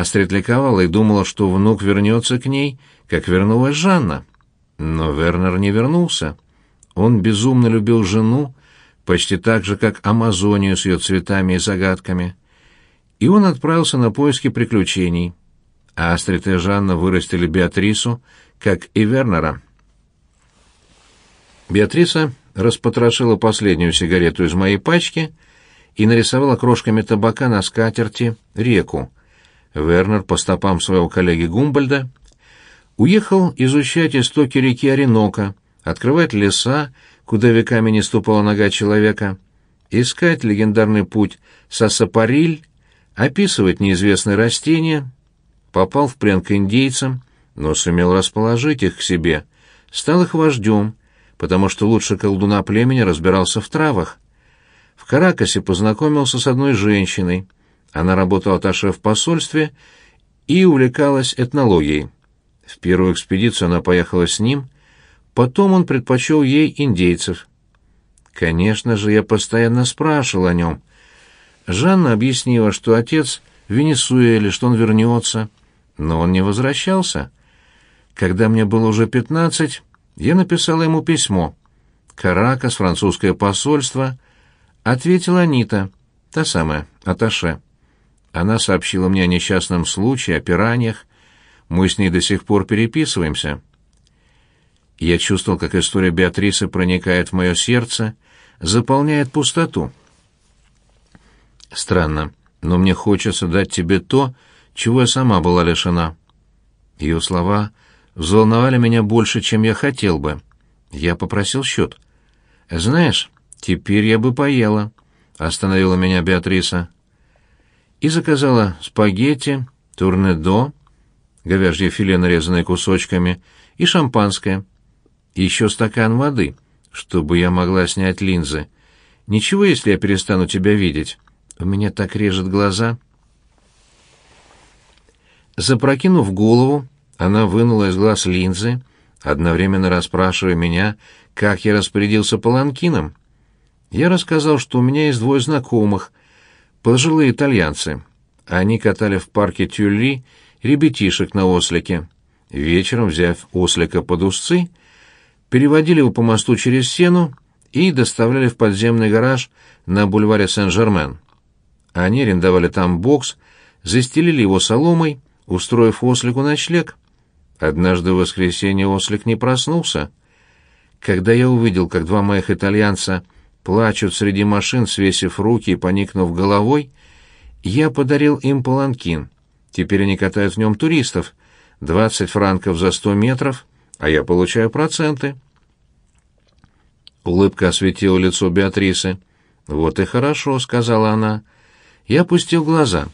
Астрид ликовала и думала, что внук вернется к ней, как вернулась Жанна. Но Вернер не вернулся. Он безумно любил жену, почти так же, как Амазонию с ее цветами и загадками. И он отправился на поиски приключений. Астрид и Жанна вырастили Беатрису, как и Вернера. Беатриса распотрошила последнюю сигарету из моей пачки и нарисовала крошками табака на скатерти реку. Вернер по стопам своего коллеги Гумбольда уехал изучать истоки реки Оренока, открывать леса, куда веками не ступала нога человека, искать легендарный путь Сассапариль, описывать неизвестные растения, попал в плен к индейцам, но сумел расположить их к себе, стал их вождем, потому что лучше колдуна племени разбирался в травах. В Каракасе познакомился с одной женщиной. Она работала аташе в посольстве и увлекалась этнологией. В первую экспедицию она поехала с ним, потом он предпочел ей индейцев. Конечно же, я постоянно спрашивал о нем. Жанна объяснила, что отец в Венесуэле, что он вернется, но он не возвращался. Когда мне было уже пятнадцать, я написала ему письмо. «Каракас, французское посольство», — ответила Анита, та самая, Аташе. Она сообщила мне о несчастном случае, о пираньях. Мы с ней до сих пор переписываемся. Я чувствовал, как история Беатрисы проникает в мое сердце, заполняет пустоту. Странно, но мне хочется дать тебе то, чего я сама была лишена. Ее слова взволновали меня больше, чем я хотел бы. Я попросил счет. «Знаешь, теперь я бы поела», — остановила меня Беатриса. И заказала спагетти, турнедо, говяжье филе, нарезанное кусочками, и шампанское. Еще стакан воды, чтобы я могла снять линзы. Ничего, если я перестану тебя видеть. У меня так режет глаза. Запрокинув голову, она вынула из глаз линзы, одновременно расспрашивая меня, как я распорядился паланкином. Я рассказал, что у меня есть двое знакомых, пожилые итальянцы. Они катали в парке Тюлли ребятишек на ослике. Вечером, взяв ослика под узцы, переводили его по мосту через сену и доставляли в подземный гараж на бульваре Сен-Жермен. Они арендовали там бокс, застелили его соломой, устроив ослику ночлег. Однажды в воскресенье ослик не проснулся. Когда я увидел, как два моих итальянца плачут среди машин, свесив руки и поникнув головой, я подарил им паланкин. Теперь они катают в нем туристов. Двадцать франков за сто метров, а я получаю проценты. Улыбка осветила лицо Беатрисы. «Вот и хорошо», — сказала она. Я опустил глаза.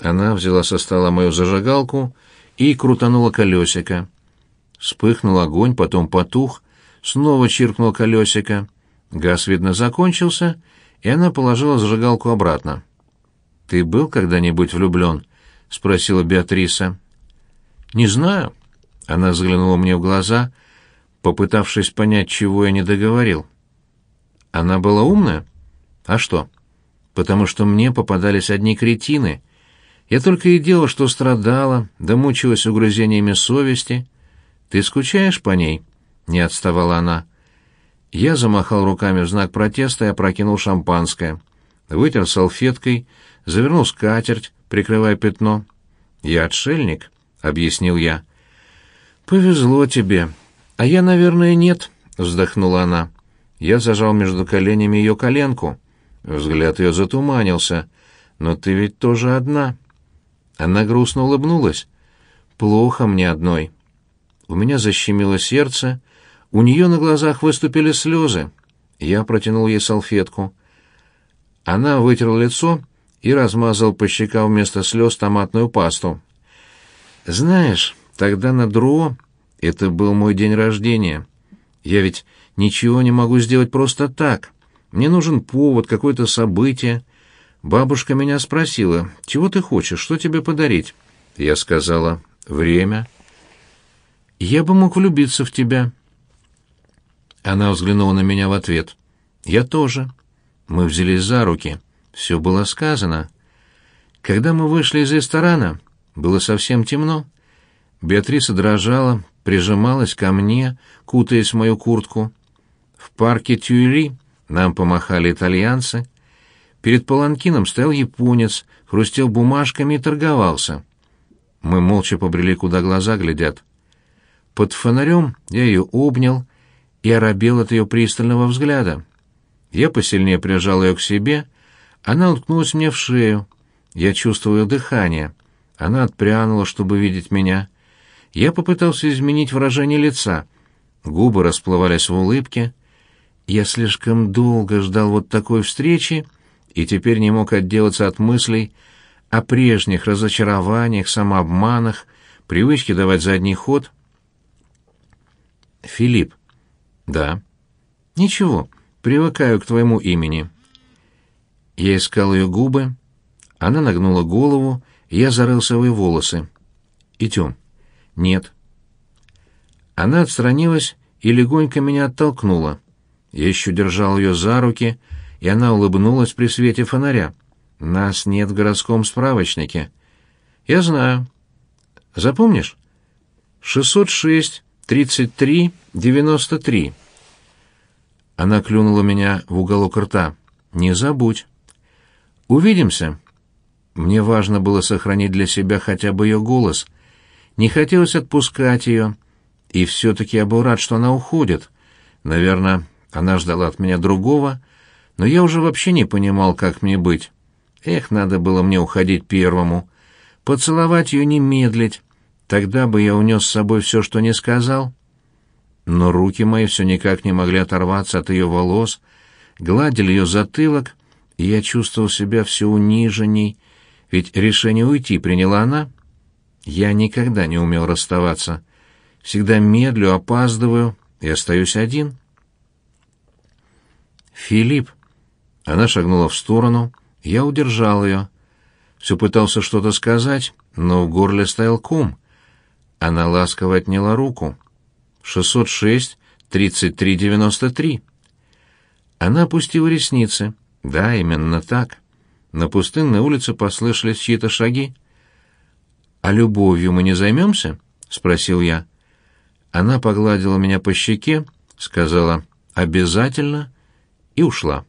Она взяла со стола мою зажигалку и крутанула колесико. Вспыхнул огонь, потом потух, снова чиркнул колесико. Газ, видно, закончился, и она положила зажигалку обратно. «Ты был когда-нибудь влюблен?» — спросила Беатриса. «Не знаю». Она взглянула мне в глаза, попытавшись понять, чего я не договорил. «Она была умная? А что?» «Потому что мне попадались одни кретины», я только и делал, что страдала, да мучилась угрызениями совести. Ты скучаешь по ней? Не отставала она. Я замахал руками в знак протеста и опрокинул шампанское. Вытер салфеткой, завернул скатерть, прикрывая пятно. «Я отшельник», — объяснил я. «Повезло тебе. А я, наверное, нет», — вздохнула она. Я зажал между коленями ее коленку. Взгляд ее затуманился. «Но ты ведь тоже одна». Она грустно улыбнулась. «Плохо мне одной». У меня защемило сердце, у нее на глазах выступили слезы. Я протянул ей салфетку. Она вытерла лицо и размазал по щекам вместо слез томатную пасту. «Знаешь, тогда на Друо это был мой день рождения. Я ведь ничего не могу сделать просто так. Мне нужен повод, какое-то событие. Бабушка меня спросила, чего ты хочешь, что тебе подарить? Я сказала, время. Я бы мог влюбиться в тебя. Она взглянула на меня в ответ. Я тоже. Мы взялись за руки. Все было сказано. Когда мы вышли из ресторана, Было совсем темно. Беатриса дрожала, прижималась ко мне, кутаясь в мою куртку. В парке Тюильри нам помахали итальянцы. Перед паланкином стоял японец, хрустел бумажками и торговался. Мы молча побрели, куда глаза глядят. Под фонарем я ее обнял и оробел от ее пристального взгляда. Я посильнее прижал ее к себе, она уткнулась мне в шею. Я чувствовал ее дыхание. Она отпрянула, чтобы видеть меня. Я попытался изменить выражение лица. Губы расплывались в улыбке. Я слишком долго ждал вот такой встречи и теперь не мог отделаться от мыслей о прежних разочарованиях, самообманах, привычке давать задний ход. Филипп. Да. Ничего, привыкаю к твоему имени. Я искал ее губы. Она нагнула голову, я зарылся в ее волосы. Идем. Нет. Она отстранилась и легонько меня оттолкнула. Я еще держал ее за руки, и она улыбнулась при свете фонаря. Нас нет в городском справочнике. Я знаю. Запомнишь? 606 33 93. Она клюнула меня в уголок рта. Не забудь. Увидимся. Мне важно было сохранить для себя хотя бы ее голос. Не хотелось отпускать ее. И все-таки я был рад, что она уходит. Наверное, она ждала от меня другого, но я уже вообще не понимал, как мне быть. Эх, надо было мне уходить первому. Поцеловать ее не медлить. Тогда бы я унес с собой все, что не сказал. Но руки мои все никак не могли оторваться от ее волос, гладили ее затылок, и я чувствовал себя все униженней, ведь решение уйти приняла она. Я никогда не умел расставаться. Всегда медлю, опаздываю и остаюсь один. «Филипп!» Она шагнула в сторону, я удержал ее. Все пытался что-то сказать, но в горле стоял ком. Она ласково отняла руку. «606, 3393». Она опустила ресницы. Да, именно так. На пустынной улице послышались чьи-то шаги. «А любовью мы не займемся?» — спросил я. Она погладила меня по щеке, сказала «обязательно» и ушла.